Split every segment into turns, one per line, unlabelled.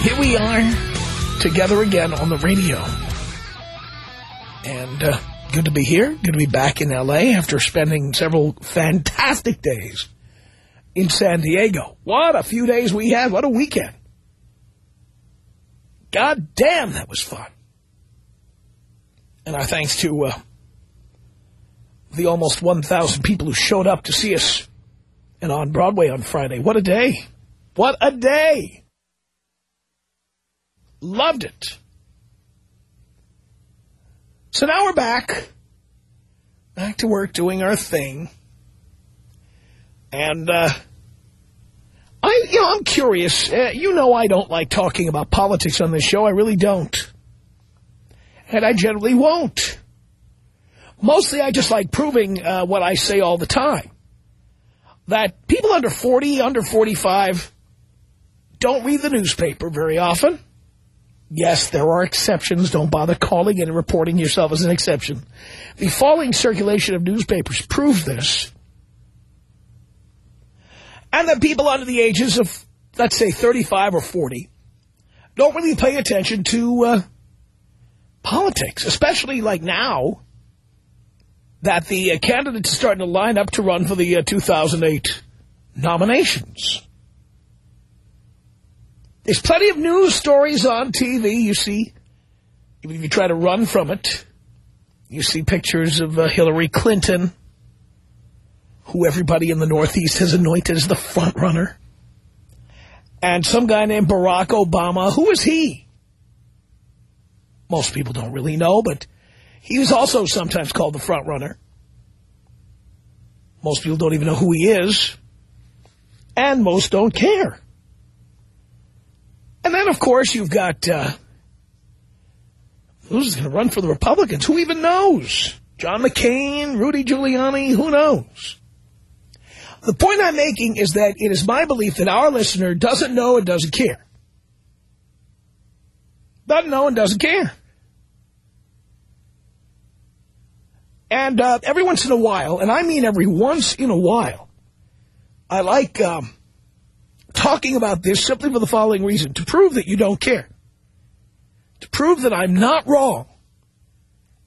Here we are together again on the radio. And uh, good to be here. Good to be back in L.A. after spending several fantastic days in San Diego. What a few days we had. What a weekend. God damn, that was fun. And our thanks to uh, the almost 1,000 people who showed up to see us and on Broadway on Friday. What a day. What a day. Loved it. So now we're back. Back to work doing our thing. And, uh, I, you know, I'm curious. Uh, you know I don't like talking about politics on this show. I really don't. And I generally won't. Mostly I just like proving uh, what I say all the time. That people under 40, under 45 don't read the newspaper very often. Yes, there are exceptions. Don't bother calling in and reporting yourself as an exception. The falling circulation of newspapers proves this. And that people under the ages of, let's say, 35 or 40 don't really pay attention to uh, politics, especially like now that the uh, candidates are starting to line up to run for the uh, 2008 nominations. There's plenty of news stories on TV, you see. Even if you try to run from it, you see pictures of uh, Hillary Clinton, who everybody in the Northeast has anointed as the front runner. And some guy named Barack Obama. Who is he? Most people don't really know, but he was also sometimes called the front runner. Most people don't even know who he is. And most don't care. And then, of course, you've got, uh, who's going to run for the Republicans? Who even knows? John McCain, Rudy Giuliani, who knows? The point I'm making is that it is my belief that our listener doesn't know and doesn't care. Doesn't know and doesn't care. And uh, every once in a while, and I mean every once in a while, I like um, talking about this simply for the following reason. To prove that you don't care. To prove that I'm not wrong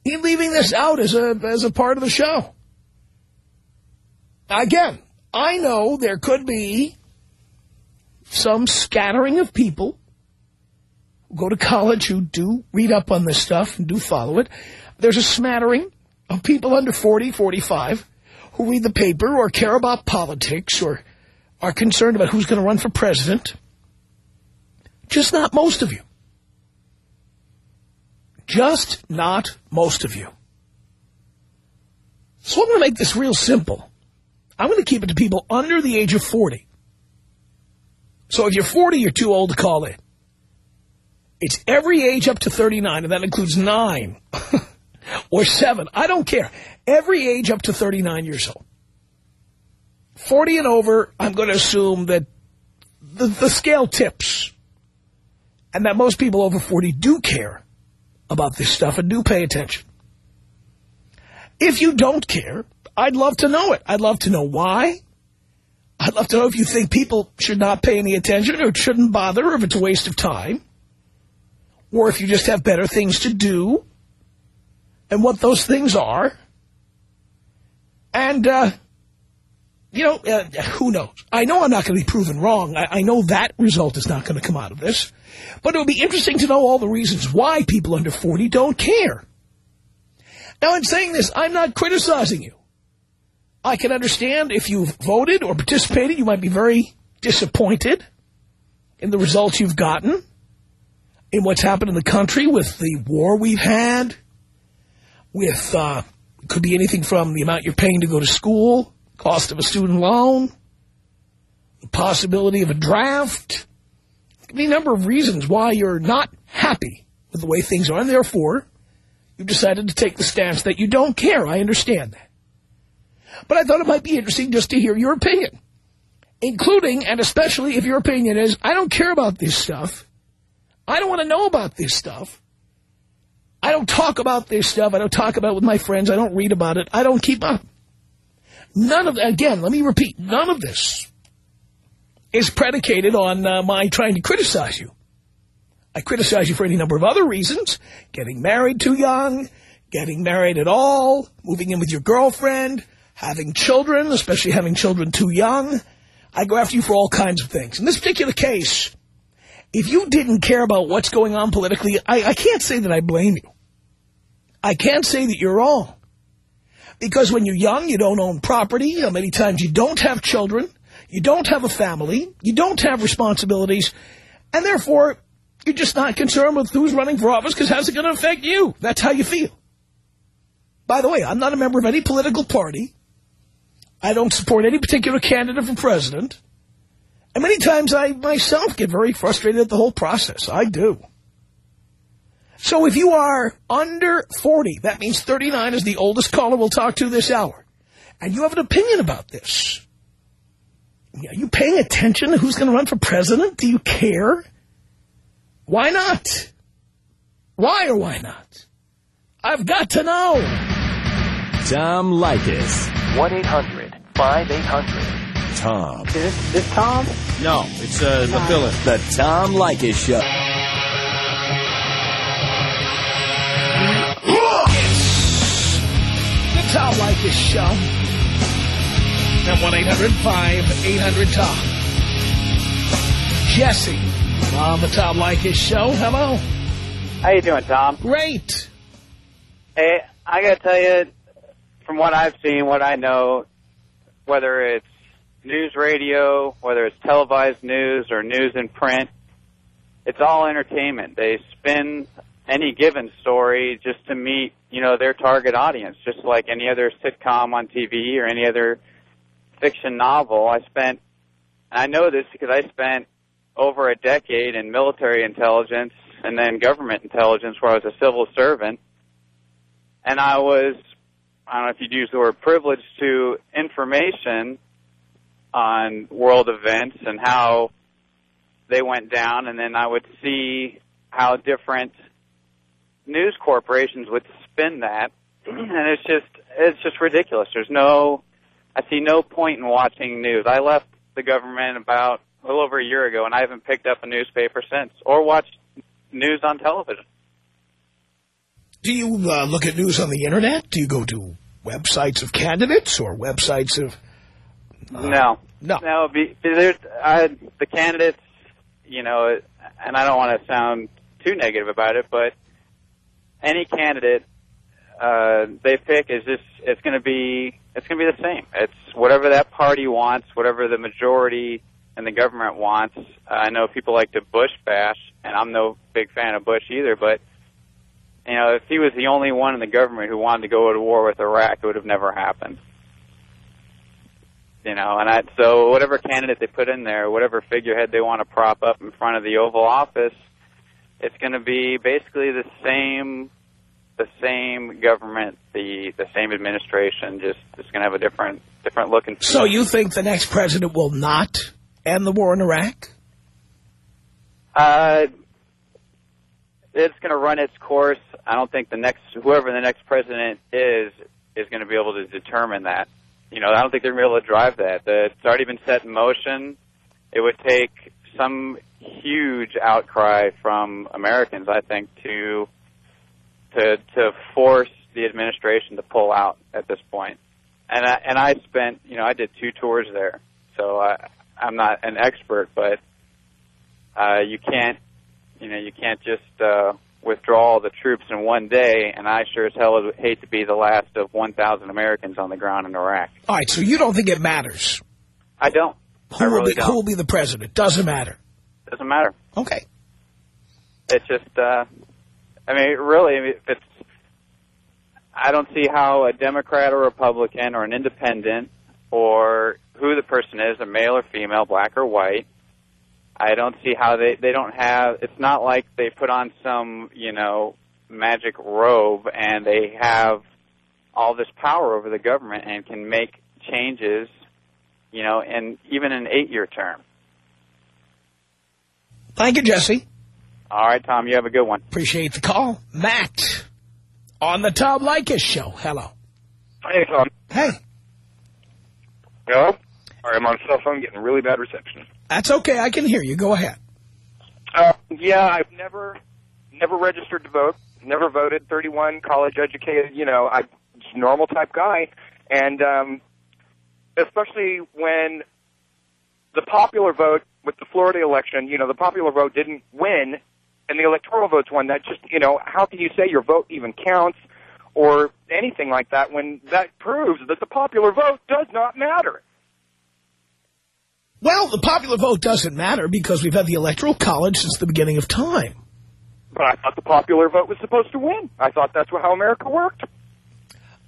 in leaving this out as a, as a part of the show. Again, I know there could be some scattering of people go to college who do read up on this stuff and do follow it. There's a smattering of people under 40, 45 who read the paper or care about politics or are concerned about who's going to run for president. Just not most of you. Just not most of you. So I'm going to make this real simple. I'm going to keep it to people under the age of 40. So if you're 40, you're too old to call in. It's every age up to 39, and that includes 9 or 7. I don't care. Every age up to 39 years old. 40 and over, I'm going to assume that the, the scale tips. And that most people over 40 do care about this stuff and do pay attention. If you don't care, I'd love to know it. I'd love to know why. I'd love to know if you think people should not pay any attention or shouldn't bother or if it's a waste of time. Or if you just have better things to do and what those things are. And uh, you know, uh, who knows? I know I'm not going to be proven wrong. I, I know that result is not going to come out of this. But it would be interesting to know all the reasons why people under 40 don't care. Now, in saying this, I'm not criticizing you. I can understand if you've voted or participated, you might be very disappointed in the results you've gotten, in what's happened in the country with the war we've had, with, uh, could be anything from the amount you're paying to go to school, cost of a student loan, the possibility of a draft. could be a number of reasons why you're not happy with the way things are, and therefore you've decided to take the stance that you don't care. I understand that. But I thought it might be interesting just to hear your opinion, including and especially if your opinion is, I don't care about this stuff. I don't want to know about this stuff. I don't talk about this stuff. I don't talk about it with my friends. I don't read about it. I don't keep up. None of, again, let me repeat, none of this is predicated on uh, my trying to criticize you. I criticize you for any number of other reasons. Getting married too young, getting married at all, moving in with your girlfriend, having children, especially having children too young. I go after you for all kinds of things. In this particular case, if you didn't care about what's going on politically, I, I can't say that I blame you. I can't say that you're wrong. Because when you're young, you don't own property. Many times you don't have children. You don't have a family. You don't have responsibilities. And therefore, you're just not concerned with who's running for office because how's it going to affect you? That's how you feel. By the way, I'm not a member of any political party. I don't support any particular candidate for president. And many times I myself get very frustrated at the whole process. I do. So if you are under 40, that means 39 is the oldest caller we'll talk to this hour, and you have an opinion about this, are you paying attention to who's going to run for president? Do you care? Why not? Why or why not? I've got to know.
Tom Leykis.
1-800-5800.
Tom.
Is this, this Tom?
No, it's uh, the villain.
The Tom Leykis Show.
Tom Leykis Show. At 1-800-5800-TOM. Jesse on the Tom Leykis Show. Hello.
How you doing, Tom?
Great.
Hey, I got to tell you, from what I've seen, what I know, whether it's news radio, whether it's televised news or news in print, it's all entertainment. They spin any given story just to meet, you know, their target audience, just like any other sitcom on TV or any other fiction novel. I spent, I know this because I spent over a decade in military intelligence and then government intelligence where I was a civil servant. And I was, I don't know if you'd use the word privileged to information on world events and how they went down. And then I would see how different news corporations would spin that. And it's just, it's just ridiculous. There's no, I see no point in watching news. I left the government about a little over a year ago, and I haven't picked up a newspaper since or watched news on television.
Do you uh, look at news on the Internet? Do you go to websites of candidates or websites of...
no,
no.
no. Be, there's I, the candidates, you know, and I don't want to sound too negative about it, but any candidate uh, they pick is just it's going to be it's going to be the same. It's whatever that party wants, whatever the majority and the government wants. Uh, I know people like to Bush bash, and I'm no big fan of Bush either, but you know, if he was the only one in the government who wanted to go to war with Iraq, it would have never happened. You know, and I, so whatever candidate they put in there, whatever figurehead they want to prop up in front of the Oval Office, it's going to be basically the same, the same government, the the same administration, just it's going to have a different different look and feel.
So you think the next president will not end the war in Iraq?
Uh, it's going to run its course. I don't think the next whoever the next president is is going to be able to determine that. You know, I don't think they're going to be able to drive that. The, it's already been set in motion. It would take some huge outcry from Americans, I think, to to to force the administration to pull out at this point. and I, and I spent, you know, I did two tours there, so I, I'm not an expert, but uh, you can't, you know, you can't just uh, withdraw all the troops in one day, and I sure as hell would hate to be the last of 1,000 Americans on the ground in Iraq.
All right, so you don't think it matters
I don't.
who,
I
will,
really
be, who will be the president? Doesn't matter.
Doesn't matter.
Okay.
It's just, uh, I mean, really, if it's, I don't see how a Democrat or Republican or an independent or who the person is, a male or female, black or white, I don't see how they, they don't have, it's not like they put on some, you know, magic robe and they have all this power over the government and can make changes, you know, in even an eight-year term.
Thank you, Jesse.
All right, Tom, you have a good one.
Appreciate the call. Matt on the Tom Leykis show. Hello.
Hey, Tom.
Hey,
Hello? All right, I'm on cell phone getting really bad reception.
that's okay. I can hear you. Go ahead.
Uh, yeah, I've never, never registered to vote, never voted, 31, college educated, you know, I'm just a normal type guy. And, um, especially when the popular vote with the Florida election, you know, the popular vote didn't win and the electoral votes won. That just, you know, how can you say your vote even counts or anything like that when that proves that the popular vote does not matter?
Well, the popular vote doesn't matter because we've had the Electoral College since the beginning of time.
But I thought the popular vote was supposed to win. I thought that's how America worked.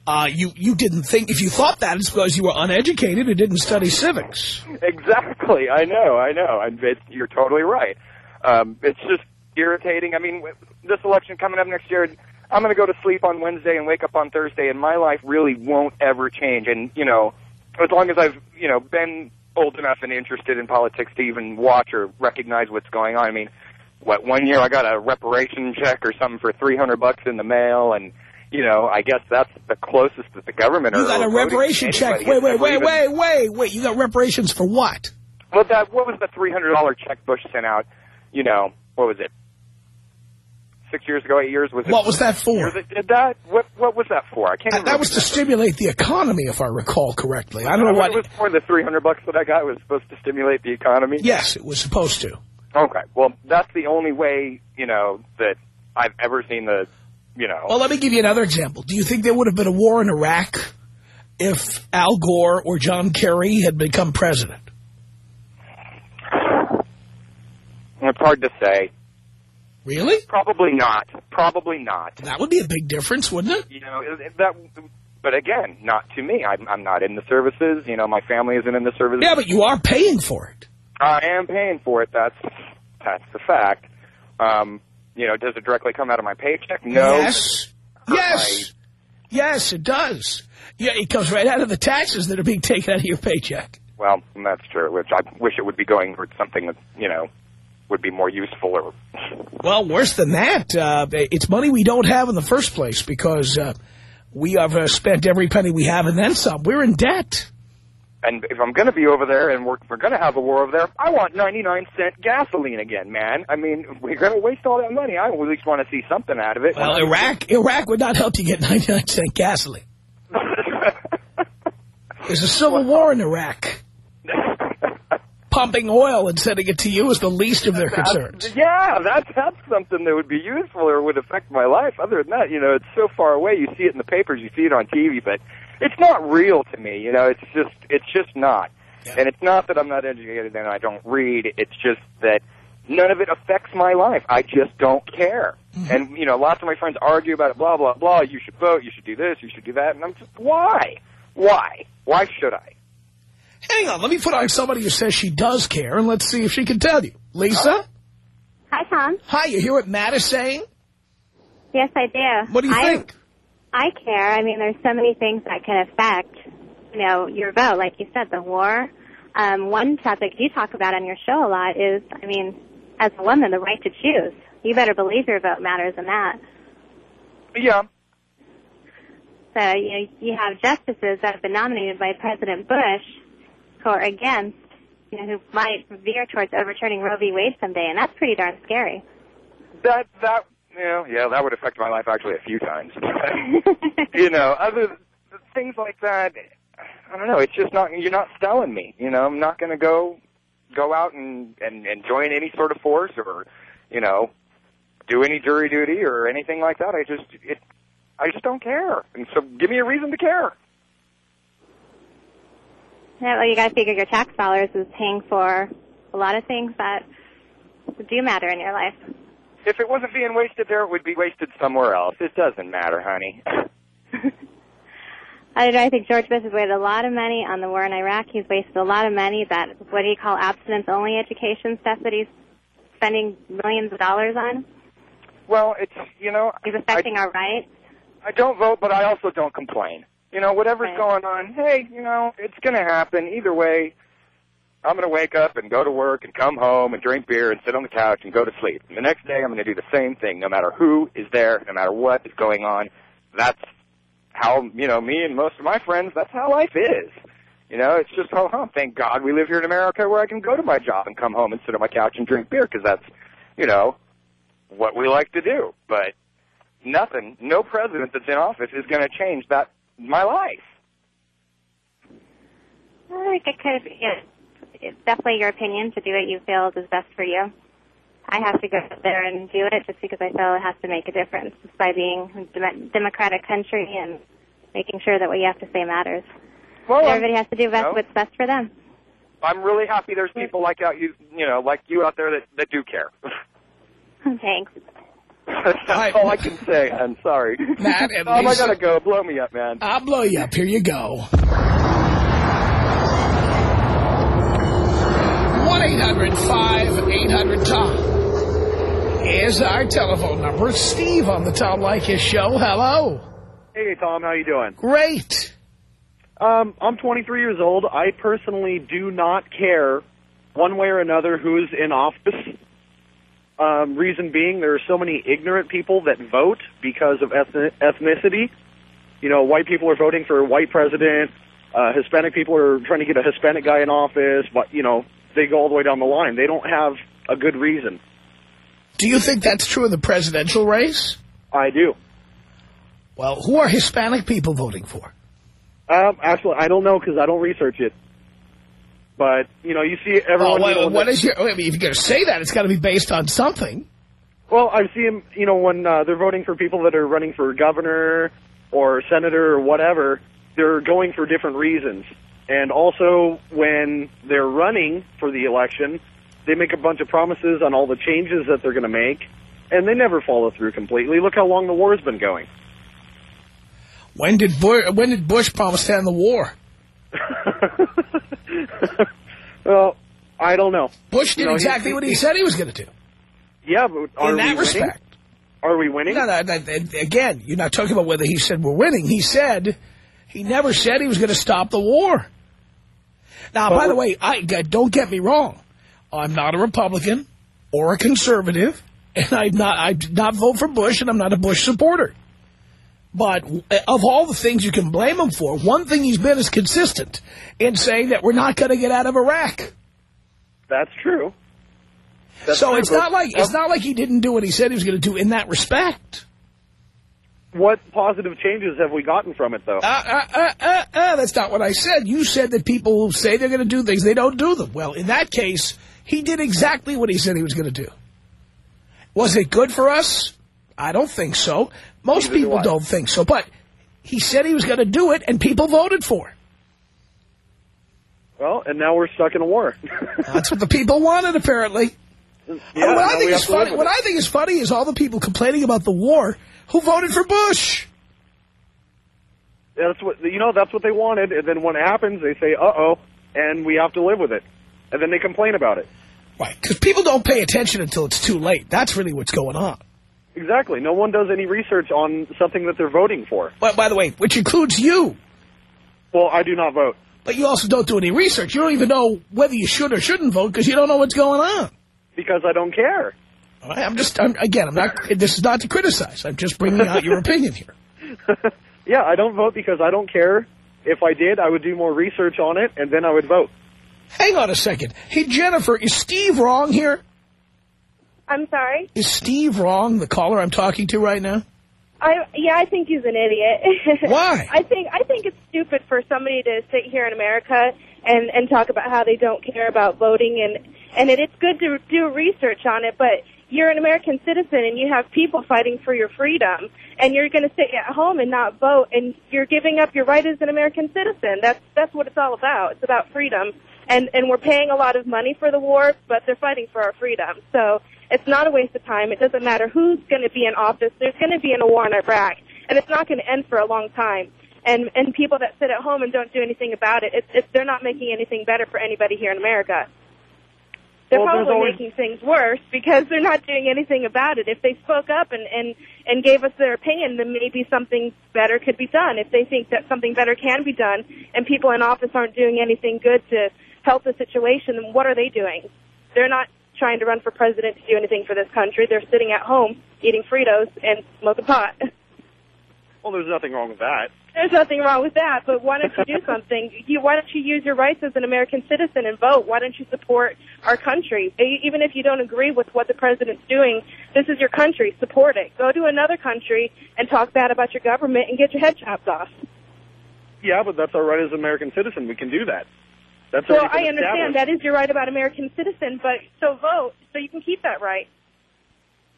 Uh, you, you didn't think, if you thought that, it's because you were uneducated and didn't study civics.
Exactly. I know. I know. And it, you're totally right. Um, it's just irritating. I mean, this election coming up next year, I'm going to go to sleep on Wednesday and wake up on Thursday, and my life really won't ever change. And you know, as long as I've you know been old enough and interested in politics to even watch or recognize what's going on. I mean, what one year I got a reparation check or something for 300 bucks in the mail, and you know, I guess that's the closest that the government
You got a reparation check. Wait, wait, wait,
even-
wait, wait, wait. You got reparations for what?
Well, that what was the three hundred dollar check Bush sent out? You know, what was it? Six years ago, eight years was it?
What was that for?
Years did that? What what was that for? I can't.
That, that was to stimulate the economy, if I recall correctly. I don't know
What it was for. The three hundred bucks that I got was supposed to stimulate the economy.
Yes, it was supposed to.
Okay. Well, that's the only way you know that I've ever seen the, you know.
Well, let me give you another example. Do you think there would have been a war in Iraq if Al Gore or John Kerry had become president?
it's hard to say.
Really?
Probably not. Probably not.
That would be a big difference, wouldn't it?
You know that. But again, not to me. I'm, I'm not in the services. You know, my family isn't in the services.
Yeah, but you are paying for it.
I am paying for it. That's that's the fact. Um, you know, does it directly come out of my paycheck? No.
Yes. Yes. Yes, it does. Yeah, it comes right out of the taxes that are being taken out of your paycheck.
Well, that's true. Which I wish it would be going towards something that you know would be more useful. Or
Well, worse than that, uh, it's money we don't have in the first place because uh, we have uh, spent every penny we have and then some. We're in debt.
And if I'm going to be over there and we're, we're going to have a war over there, I want 99 cent gasoline again, man. I mean, we're going to waste all that money. I at least want to see something out of it.
Well, Iraq, Iraq would not help you get 99 cent gasoline. There's a civil war in Iraq. Pumping oil and sending it to you is the least of their concerns.
Yeah, that's that's something that would be useful or would affect my life. Other than that, you know, it's so far away. You see it in the papers, you see it on TV, but it's not real to me. You know, it's just it's just not.
Yeah.
And it's not that I'm not educated and I don't read. It's just that none of it affects my life. I just don't care. Mm-hmm. And you know, lots of my friends argue about it. Blah blah blah. You should vote. You should do this. You should do that. And I'm just why? Why? Why should I?
Hang on, let me put on somebody who says she does care, and let's see if she can tell you. Lisa?
Hi, Tom.
Hi, you hear what Matt is saying?
Yes, I do.
What do you
I,
think?
I care. I mean, there's so many things that can affect, you know, your vote. Like you said, the war. Um, one topic you talk about on your show a lot is, I mean, as a woman, the right to choose. You better believe your vote matters in that.
Yeah.
So, you know, you have justices that have been nominated by President Bush who are against, you know, who might veer towards overturning Roe v. Wade someday, and that's pretty darn scary.
That that yeah yeah that would affect my life actually a few times. you know, other things like that. I don't know. It's just not. You're not selling me. You know, I'm not going to go go out and, and and join any sort of force or, you know, do any jury duty or anything like that. I just it. I just don't care. And so, give me a reason to care.
Yeah, well, you got to figure your tax dollars is paying for a lot of things that do matter in your life.
If it wasn't being wasted there, it would be wasted somewhere else. It doesn't matter, honey.
I don't know. I think George Bush has wasted a lot of money on the war in Iraq. He's wasted a lot of money. That what do you call abstinence-only education stuff that he's spending millions of dollars on.
well, it's you know,
He's affecting
I,
our rights.
I don't vote, but I also don't complain. You know, whatever's
Right.
going on, hey, you know, it's going to happen either way. I'm going to wake up and go to work and come home and drink beer and sit on the couch and go to sleep. And the next day, I'm going to do the same thing, no matter who is there, no matter what is going on. That's how you know me and most of my friends. That's how life is. You know, it's just oh, huh, thank God we live here in America where I can go to my job and come home and sit on my couch and drink beer because that's, you know, what we like to do. But nothing, no president that's in office is going to change that my life.
I think it could. Yeah, it's definitely your opinion to do what you feel is best for you. I have to go out there and do it just because I feel it has to make a difference by being a dem- democratic country and making sure that what you have to say matters.
Well,
Everybody has to do best
know.
what's best for them.
I'm really happy there's people like out you, you know, like you out there that that do care.
Thanks.
That's all I can say. I'm sorry.
Matt and
Tom, oh,
I
gotta go. Blow me up, man.
I'll blow you up. Here you go. 1-800-5800-TOM is our telephone number. Steve on the Tom Leykis show. Hello.
Hey, Tom, how you doing?
Great.
Um, I'm 23 years old. I personally do not care one way or another who's in office. Um, reason being, there are so many ignorant people that vote because of ethni- ethnicity. You know, white people are voting for a white president. Uh, Hispanic people are trying to get a Hispanic guy in office. But, you know, they go all the way down the line. They don't have a good reason.
Do you think that's true in the presidential race?
I do.
Well, who are Hispanic people voting for?
Um, actually, I don't know because I don't research it. But, you know, you see everyone...
Oh,
you know,
what,
when
what
they-
is your, I mean, if you're going to say that, it's got to be based on something.
Well, I've seen, you know, when uh, they're voting for people that are running for governor or senator or whatever, they're going for different reasons. And also, when they're running for the election, they make a bunch of promises on all the changes that they're going to make, and they never follow through completely. Look how long the war's been going.
When did Bush, when did Bush promise to end the war?
well, I don't know.
Bush did
know, he-
exactly what he said he was going to do.
Yeah, but are
In
we
that
winning?
respect.
Are we winning?
No, no, no, again, you're not talking about whether he said we're winning. He said, he never said he was going to stop the war. Now,
But
by the way, I don't get me wrong. I'm not a Republican or a conservative, and I'm not, I did not vote for Bush, and I'm not a Bush supporter. But eh, of all the things you can blame him for, one thing he's been is consistent in saying that we're not going to get out of Iraq.
That's true. That's
so
true,
it's not like it's not like he didn't do what he said he was going to do in that respect.
What positive changes have we gotten from it, though?
Uh, uh, uh, uh, uh, that's not what I said. You said that people who say they're going to do things, they don't do them. Well, in that case, he did exactly what he said he was going to do. Was it good for us? I don't think so. Most
Neither
people
I.
don't think so. But he said he was going to do it, and people voted for it.
Well, and now we're stuck in a war.
That's what the people wanted, apparently.
Yeah,
what I think is
have to live
funny, what. I think is funny is all the people complaining about the war who voted for Bush.
Yeah, That's what you know. That's what they wanted, and then when it happens, they say, "Uh oh," and we have to live with it, and then they complain about it.
Right, because people don't pay attention until it's too late. That's really what's going on.
Exactly. No one does any research on something that they're voting for.
But by the way, which includes you.
Well, I do not vote
But you also don't do any research. You don't even know whether you should or shouldn't vote because you don't know what's going on.
Because I don't care.
I'm just, I'm, again, I'm not, this is not to criticize. I'm just bringing out your opinion here.
yeah, I don't vote because I don't care. If I did, I would do more research on it, and then I would vote.
Hang on a second. Hey, Jennifer, is Steve wrong here?
I'm sorry.
Is Steve wrong, the caller I'm talking to right now?
I yeah, I think he's an idiot.
Why?
I think I think it's stupid for somebody to sit here in America and and talk about how they don't care about voting and and it, it's good to do research on it, but you're an American citizen and you have people fighting for your freedom and you're going to sit at home and not vote and you're giving up your right as an American citizen. That's that's what it's all about. It's about freedom. And and we're paying a lot of money for the war, but they're fighting for our freedom. So it's not a waste of time. It doesn't matter who's going to be in office. There's going to be a war in Iraq, and it's not going to end for a long time. And and people that sit at home and don't do anything about it, it's, it's they're not making anything better for anybody here in America. They're
Well,
probably
always-
making things worse because they're not doing anything about it. If they spoke up and and and gave us their opinion, then maybe something better could be done. If they think that something better can be done, and people in office aren't doing anything good to help the situation, then what are they doing? They're not trying to run for president to do anything for this country. They're sitting at home eating Fritos and smoking pot.
Well, there's nothing wrong with that.
There's nothing wrong with that, but why don't you do something? You, why don't you use your rights as an American citizen and vote? Why don't you support our country? Even if you don't agree with what the president's doing, this is your country. Support it. Go to another country and talk bad about your government and get your head chopped off.
Yeah, but that's our right as an American citizen. We can do that. That's
Well, I understand that is your right about American citizen, but so vote so you can keep that right.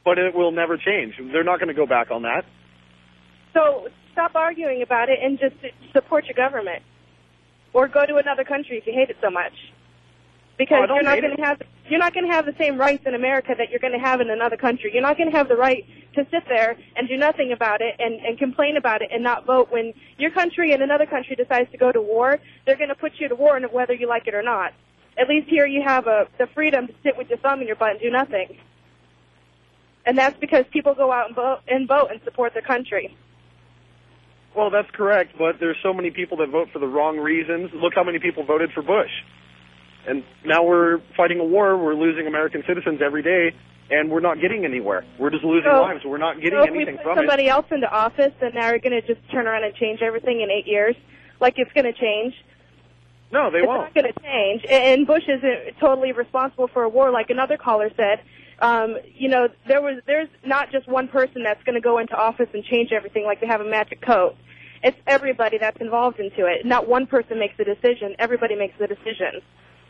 But it will never change. They're not going to go back on that.
So stop arguing about it and just support your government, or go to another country if you hate it so much. Because
Oh,
you're not going to have you're not going to have the same rights in America that you're going to have in another country. You're not going to have the right to sit there and do nothing about it and, and complain about it and not vote when your country and another country decides to go to war. They're going to put you to war whether you like it or not. At least here you have a, the freedom to sit with your thumb in your butt and do nothing. And that's because people go out and vote and vote and support their country.
Well, that's correct, but there's so many people that vote for the wrong reasons. Look how many people voted for Bush. And now we're fighting a war. We're losing American citizens every day, and we're not getting anywhere. We're just losing
So-
lives. We're not getting
so if we
anything
put
from it.
somebody else into office, then now we're going to just turn around and change everything in eight years. Like it's going to change.
No, they
it's
won't.
It's not going to change. And Bush isn't totally responsible for a war, like another caller said. Um, you know, there was there's not just one person that's going to go into office and change everything like they have a magic coat. It's everybody that's involved into it. Not one person makes the decision. Everybody makes the decision.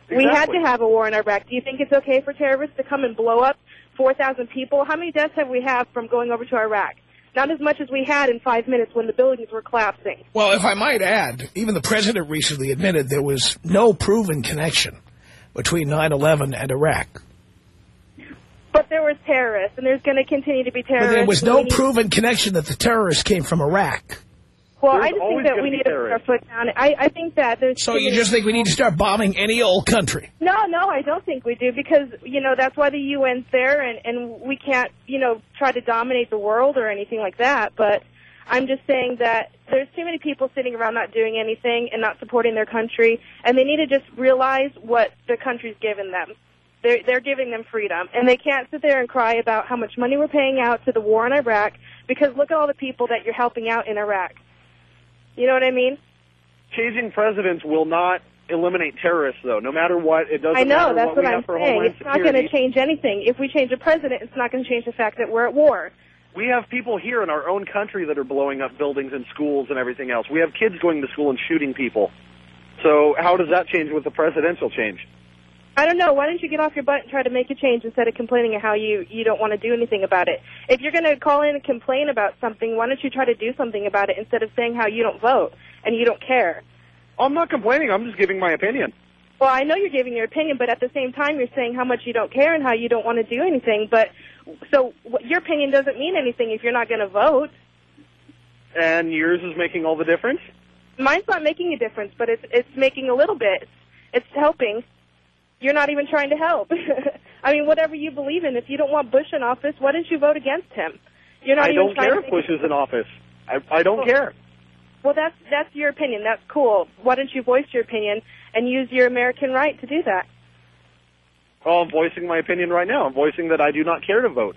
We had to have a war in Iraq. Do you think it's okay for terrorists to come and blow up 4,000 people? How many deaths have we had from going over to Iraq? Not as much as we had in five minutes when the buildings were collapsing.
Well, if I might add, even the president recently admitted there was no proven connection between 9-11 and Iraq.
But there was terrorists, and there's going to continue to be
But
terrorists.
there was no
we need-
proven connection that the terrorists came from Iraq.
Well,
There's
I just think that we
be
need to put our
terrorists.
foot down. I, I think that there's.
So you just think we need to start bombing any old country?
No, no, I don't think we do because you know that's why the UN's there, and and we can't you know try to dominate the world or anything like that. But I'm just saying that there's too many people sitting around not doing anything and not supporting their country, and they need to just realize what the country's given them. They're they're giving them freedom, and they can't sit there and cry about how much money we're paying out to the war in Iraq because look at all the people that you're helping out in Iraq. You know what I mean?
Changing presidents will not eliminate terrorists, though. No matter what, it doesn't
I know,
matter
that's
what
what I'm saying. It's not going to change anything. If we change a president, it's not going to change the fact that we're at war.
We have people here in our own country that are blowing up buildings and schools and everything else. We have kids going to school and shooting people. So how does that change with the presidential change?
I don't know. Why don't you get off your butt and try to make a change instead of complaining of how you you don't want to do anything about it? If you're going to call in and complain about something, why don't you try to do something about it instead of saying how you don't vote and you don't care?
I'm not complaining. I'm just giving my opinion.
Well, I know you're giving your opinion, but at the same time, you're saying how much you don't care and how you don't want to do anything. But so your opinion doesn't mean anything if you're not going to vote.
And yours is making all the difference?
Mine's not making a difference, but it's it's making a little bit. It's helping. You're not even trying to help. I mean, whatever you believe in. If you don't want Bush in office, why didn't you vote against him? You're not
I
even
don't care
to
if Bush is in office. I, I don't
Well-
care.
Well, that's that's your opinion. That's cool. Why don't you voice your opinion and use your American right to do that?
Well, I'm voicing my opinion right now. I'm voicing that I do not care to vote.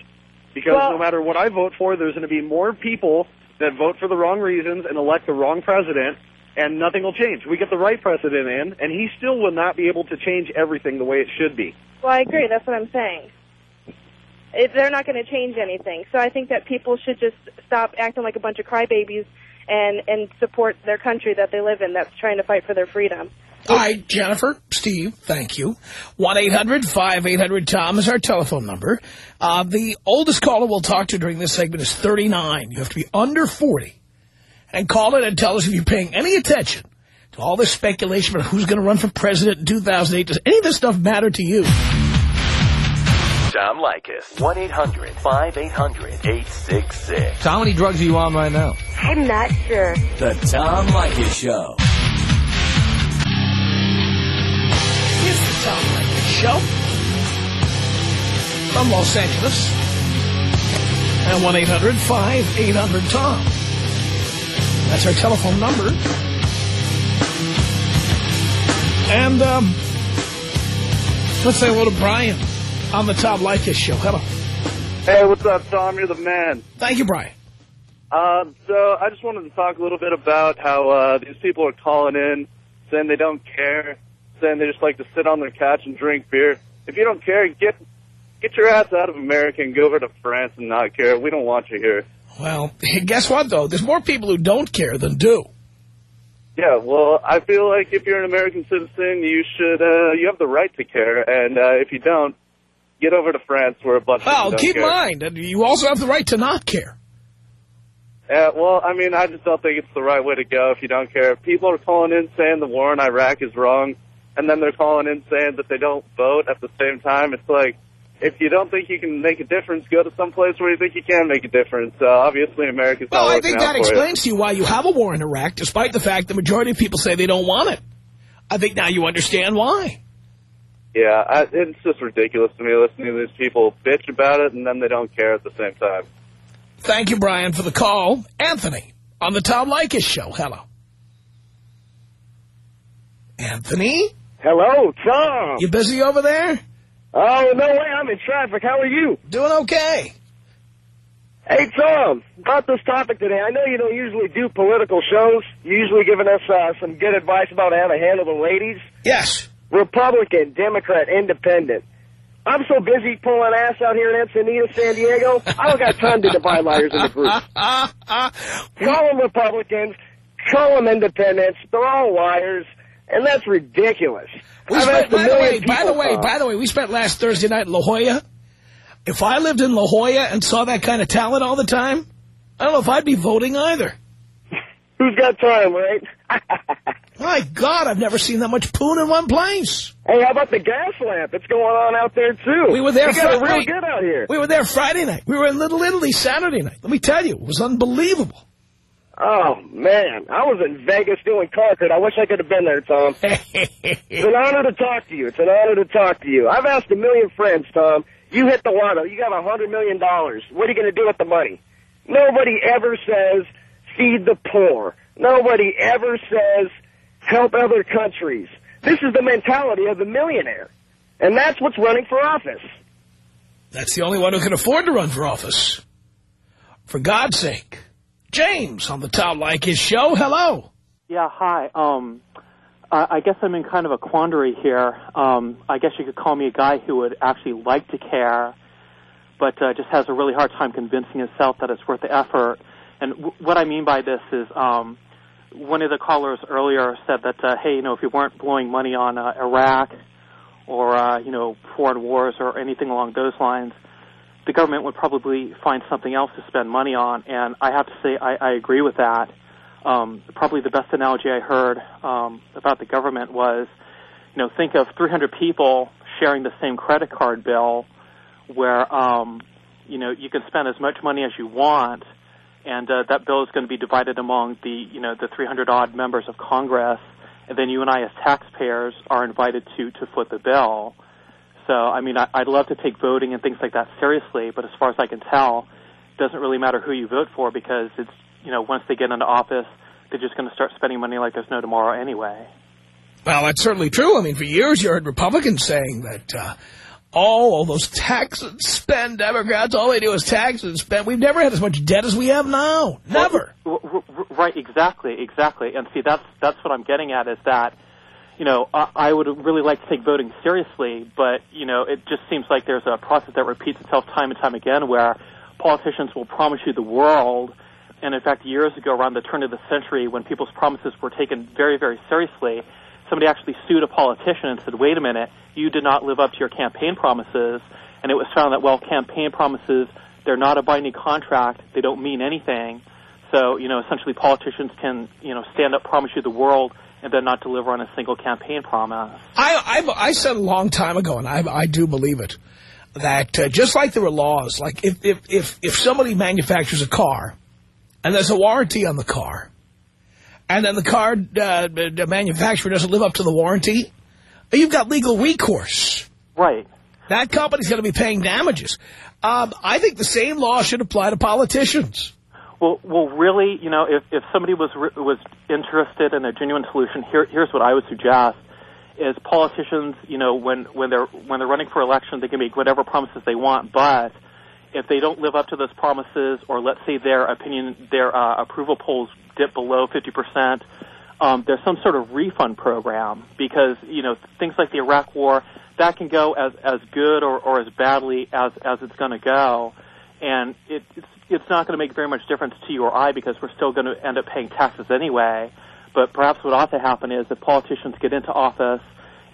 Because
Well-
no matter what I vote for, there's going to be more people that vote for the wrong reasons and elect the wrong president, and nothing will change. We get the right president in, and he still will not be able to change everything the way it should be.
Well, I agree. That's what I'm saying. it, they're not going to change anything. So I think that people should just stop acting like a bunch of crybabies and and support their country that they live in that's trying to fight for their freedom.
All right, Jennifer, Steve, thank you. 1-800-5800-TOM is our telephone number. Uh, the oldest caller we'll talk to during this segment is 39. You have to be under 40. And call in and tell us if you're paying any attention to all this speculation about who's going to run for president in 2008. Does any of this stuff matter to you?
Tom Leykis. 1-800-5800-866.
Tom, how many drugs are you on right now?
I'm not sure.
The Tom Leykis Show.
Here's the Tom Leykis Show. From Los Angeles. And 1-800-5800-TOM. That's our telephone number. And, um, let's say hello to Brian on the Tom Leykis Show. Hello.
Hey, what's up, Tom? You're the man.
Thank you, Brian.
Um, so I just wanted to talk a little bit about how uh, these people are calling in, saying they don't care, saying they just like to sit on their couch and drink beer. If you don't care, get get your ass out of America and go over to France and not care. We don't want you here.
Well, guess what, though? There's more people who don't care than do.
Yeah, well, I feel like if you're an American citizen, you should uh, you have the right to care, and uh, if you don't, get over to France where a bunch of people
keep in mind, that you also have the right to not care.
Yeah, well, I mean, I just don't think it's the right way to go if you don't care. People are calling in saying the war in Iraq is wrong, and then they're calling in saying that they don't vote at the same time. It's like, if you don't think you can make a difference, go to some place where you think you can make a difference. Uh, obviously, America's
Well,
not
I think that
for you.
explains to you why you have a war in Iraq, despite the fact the majority of people say they don't want it. I think now you understand why.
Yeah, I, it's just ridiculous to me listening to these people bitch about it, and then they don't care at the same time.
Thank you, Brian, for the call. Anthony, on the Tom Leykis Show. Hello. Anthony?
Hello, Tom.
You busy over there?
Oh, no way. I'm in traffic. How are you?
Doing okay.
Hey, Tom, about this topic today, I know you don't usually do political shows. You're usually giving us uh, some good advice about how to handle the ladies.
Yes.
Republican, Democrat, Independent. I'm so busy pulling ass out here in Encinitas, San Diego, I don't got time to divide liars in the group. Call them Republicans, call them Independents. They're all liars, and that's ridiculous.
We spent, by the way, by the way, by the way, we spent last Thursday night in La Jolla. If I lived in La Jolla and saw that kind of talent all the time, I don't know if I'd be voting either.
Who's got time, right?
My God, I've never seen that much poon in one place.
Hey, how about the gas lamp? It's going on out there, too.
We were there
We got it real good out here.
We were there Friday night. We were in Little Italy Saturday night. Let me tell you, it was unbelievable.
Oh, man. I was in Vegas doing Concord. I wish I could have been there, Tom. It's an honor to talk to you. It's an honor to talk to you. I've asked a million friends, Tom. You hit the lotto. You got a $100 million. What are you going to do with the money? Nobody ever says feed the poor. Nobody ever says help other countries. This is the mentality of the millionaire. And that's what's running for office.
That's the only one who can afford to run for office. For God's sake. James on the Tom Leykis show. Hello.
Yeah, hi. Um, I I guess I'm in kind of a quandary here. Um, I guess you could call me a guy who would actually like to care, but uh, just has a really hard time convincing himself that it's worth the effort. And what I mean by this is, um, one of the callers earlier said that, uh, hey, you know, if you weren't blowing money on uh, Iraq or uh, you know foreign wars or anything along those lines, the government would probably find something else to spend money on. And I have to say, I, I agree with that. Um, probably the best analogy I heard um, about the government was, you know, think of 300 people sharing the same credit card bill, where um, you know you can spend as much money as you want, and uh, that bill is going to be divided among the you know the 300 odd members of Congress, and then you and I as taxpayers are invited to to foot the bill. So, I mean, I, I'd love to take voting and things like that seriously, but as far as I can tell, it doesn't really matter who you vote for because it's, you know, once they get into office, they're just going to start spending money like there's no tomorrow anyway.
Well, that's certainly true. I mean, for years you heard Republicans saying that, uh, oh, all those tax and spend Democrats, all they do is tax and spend. We've never had as much debt as we have now. Never.
R- right, exactly, exactly. And see, that's that's what I'm getting at is that you know, I, I would really like to take voting seriously, but, you know, it just seems like there's a process that repeats itself time and time again where politicians will promise you the world. And in fact, years ago, around the turn of the century, when people's promises were taken very, very seriously, somebody actually sued a politician and said, wait a minute, you did not live up to your campaign promises. And it was found that, well, campaign promises, they're not a binding contract. They don't mean anything. So, you know, essentially politicians can, you know, stand up, promise you the world, and then not deliver on a single campaign promise.
I, I, I said a long time ago, and I, I do believe it, that uh, just like there are laws, like if, if, if, if somebody manufactures a car and there's a warranty on the car, and then the car uh, the manufacturer doesn't live up to the warranty, you've got legal recourse.
Right.
That company's going to be paying damages. Um, I think the same law should apply to politicians.
Well, well, really, you know, if if somebody was was interested in a genuine solution, here here's what I would suggest: is politicians, you know, when when they're when they're running for election, they can make whatever promises they want, but if they don't live up to those promises, or let's say their opinion, their uh, approval polls dip below 50 percent, um, there's some sort of refund program because you know things like the Iraq War that can go as as good or, or as badly as as it's going to go, and it, it's it's not going to make very much difference to you or I because we're still going to end up paying taxes anyway. But perhaps what ought to happen is that politicians get into office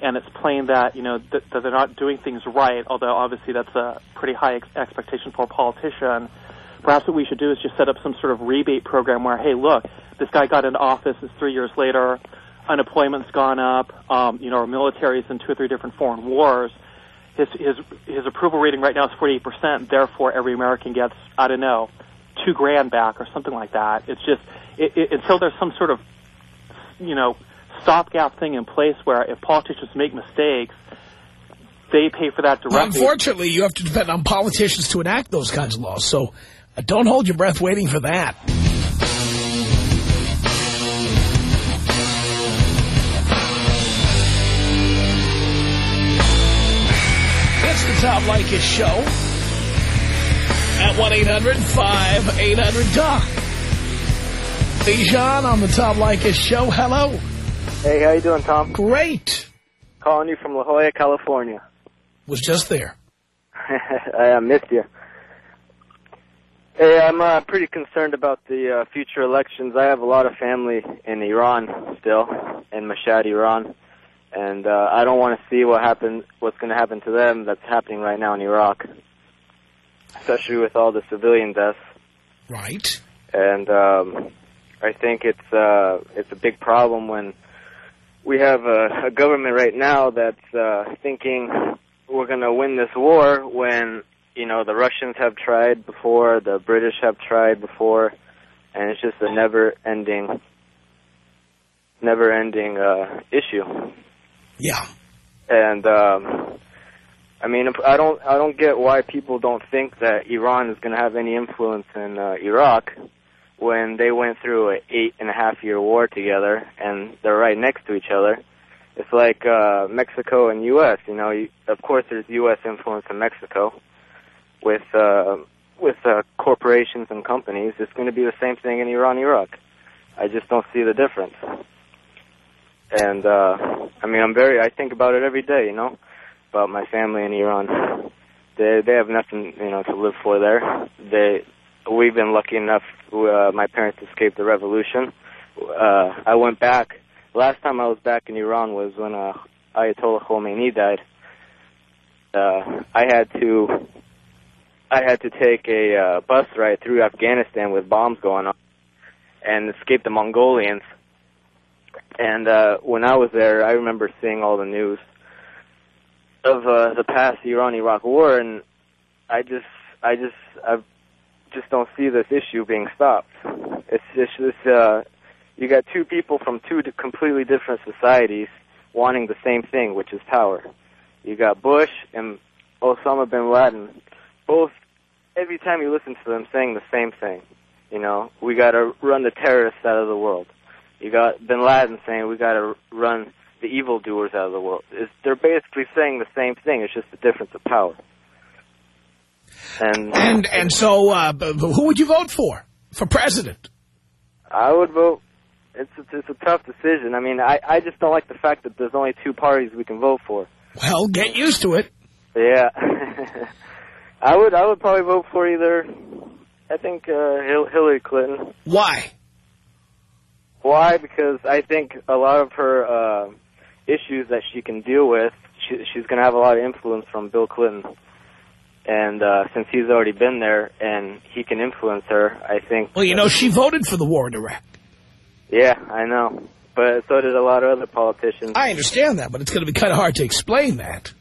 and it's plain that you know that, that they're not doing things right. Although obviously that's a pretty high ex- expectation for a politician. Perhaps what we should do is just set up some sort of rebate program where, hey, look, this guy got into office. It's three years later. Unemployment's gone up. Um, you know, our military's in two or three different foreign wars his his his approval rating right now is 48 percent. Therefore, every American gets I don't know two grand back or something like that. It's just it, it, until there's some sort of you know stopgap thing in place where if politicians make mistakes, they pay for that directly.
Well, unfortunately, you have to depend on politicians to enact those kinds of laws. So uh, don't hold your breath waiting for that. The Tom Leykis Show at 1-800-5800-TOM. Bijan on the Tom Leykis Show. Hello.
Hey, how you doing, Tom?
Great.
Calling you from La Jolla, California.
Was just there.
I missed you. Hey, I'm uh, pretty concerned about the uh, future elections. I have a lot of family in Iran still, in Mashhad, Iran, and uh, I don't want to see what happen, what's going to happen to them. That's happening right now in Iraq, especially with all the civilian deaths.
Right.
And um, I think it's uh, it's a big problem when we have a, a government right now that's uh, thinking we're going to win this war when you know the Russians have tried before, the British have tried before, and it's just a never-ending, never-ending uh, issue.
Yeah.
And um, I mean, I don't, I don't get why people don't think that Iran is going to have any influence in uh, Iraq when they went through an eight and a half year war together, and they're right next to each other. It's like uh, Mexico and U.S. You know, you, of course, there's U.S. influence in Mexico with uh, with uh, corporations and companies. It's going to be the same thing in Iran, Iraq. I just don't see the difference. And uh, I mean, I'm very. I think about it every day. You know, about my family in Iran. They they have nothing, you know, to live for there. They we've been lucky enough. Uh, my parents escaped the revolution. Uh, I went back. Last time I was back in Iran was when uh, Ayatollah Khomeini died. Uh, I had to I had to take a uh, bus ride through Afghanistan with bombs going on and escape the Mongolians. And uh, when I was there, I remember seeing all the news of uh, the past Iran-Iraq war, and I just, I just, I just don't see this issue being stopped. It's just this. Uh, you got two people from two completely different societies wanting the same thing, which is power. You got Bush and Osama bin Laden, both. Every time you listen to them saying the same thing, you know, we got to run the terrorists out of the world. You got Bin Laden saying we got to run the evildoers out of the world. It's, they're basically saying the same thing. It's just a difference of power. And
and and so, uh, who would you vote for for president?
I would vote it's, it's it's a tough decision. I mean, I I just don't like the fact that there's only two parties we can vote for.
Well, get used to it.
Yeah, I would I would probably vote for either. I think uh, Hillary Clinton.
Why?
Why? Because I think a lot of her uh, issues that she can deal with, she, she's going to have a lot of influence from Bill Clinton. And uh, since he's already been there and he can influence her, I think.
Well, you know, she voted for the war in Iraq.
Yeah, I know. But so did a lot of other politicians.
I understand that, but it's going to be kind of hard to explain that.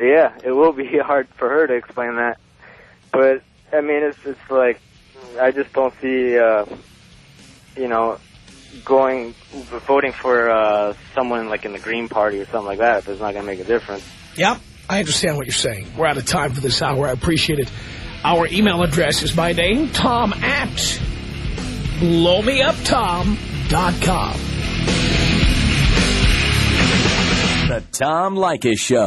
Yeah, it will be hard for her to explain that. But I mean, it's it's like I just don't see, uh, you know, going voting for uh, someone like in the Green Party or something like that. If it's not going to make a difference.
Yep, I understand what you're saying. We're out of time for this hour. I appreciate it. Our email address is my name, Tom at blowmeuptom.com.
The Tom Leykis Show.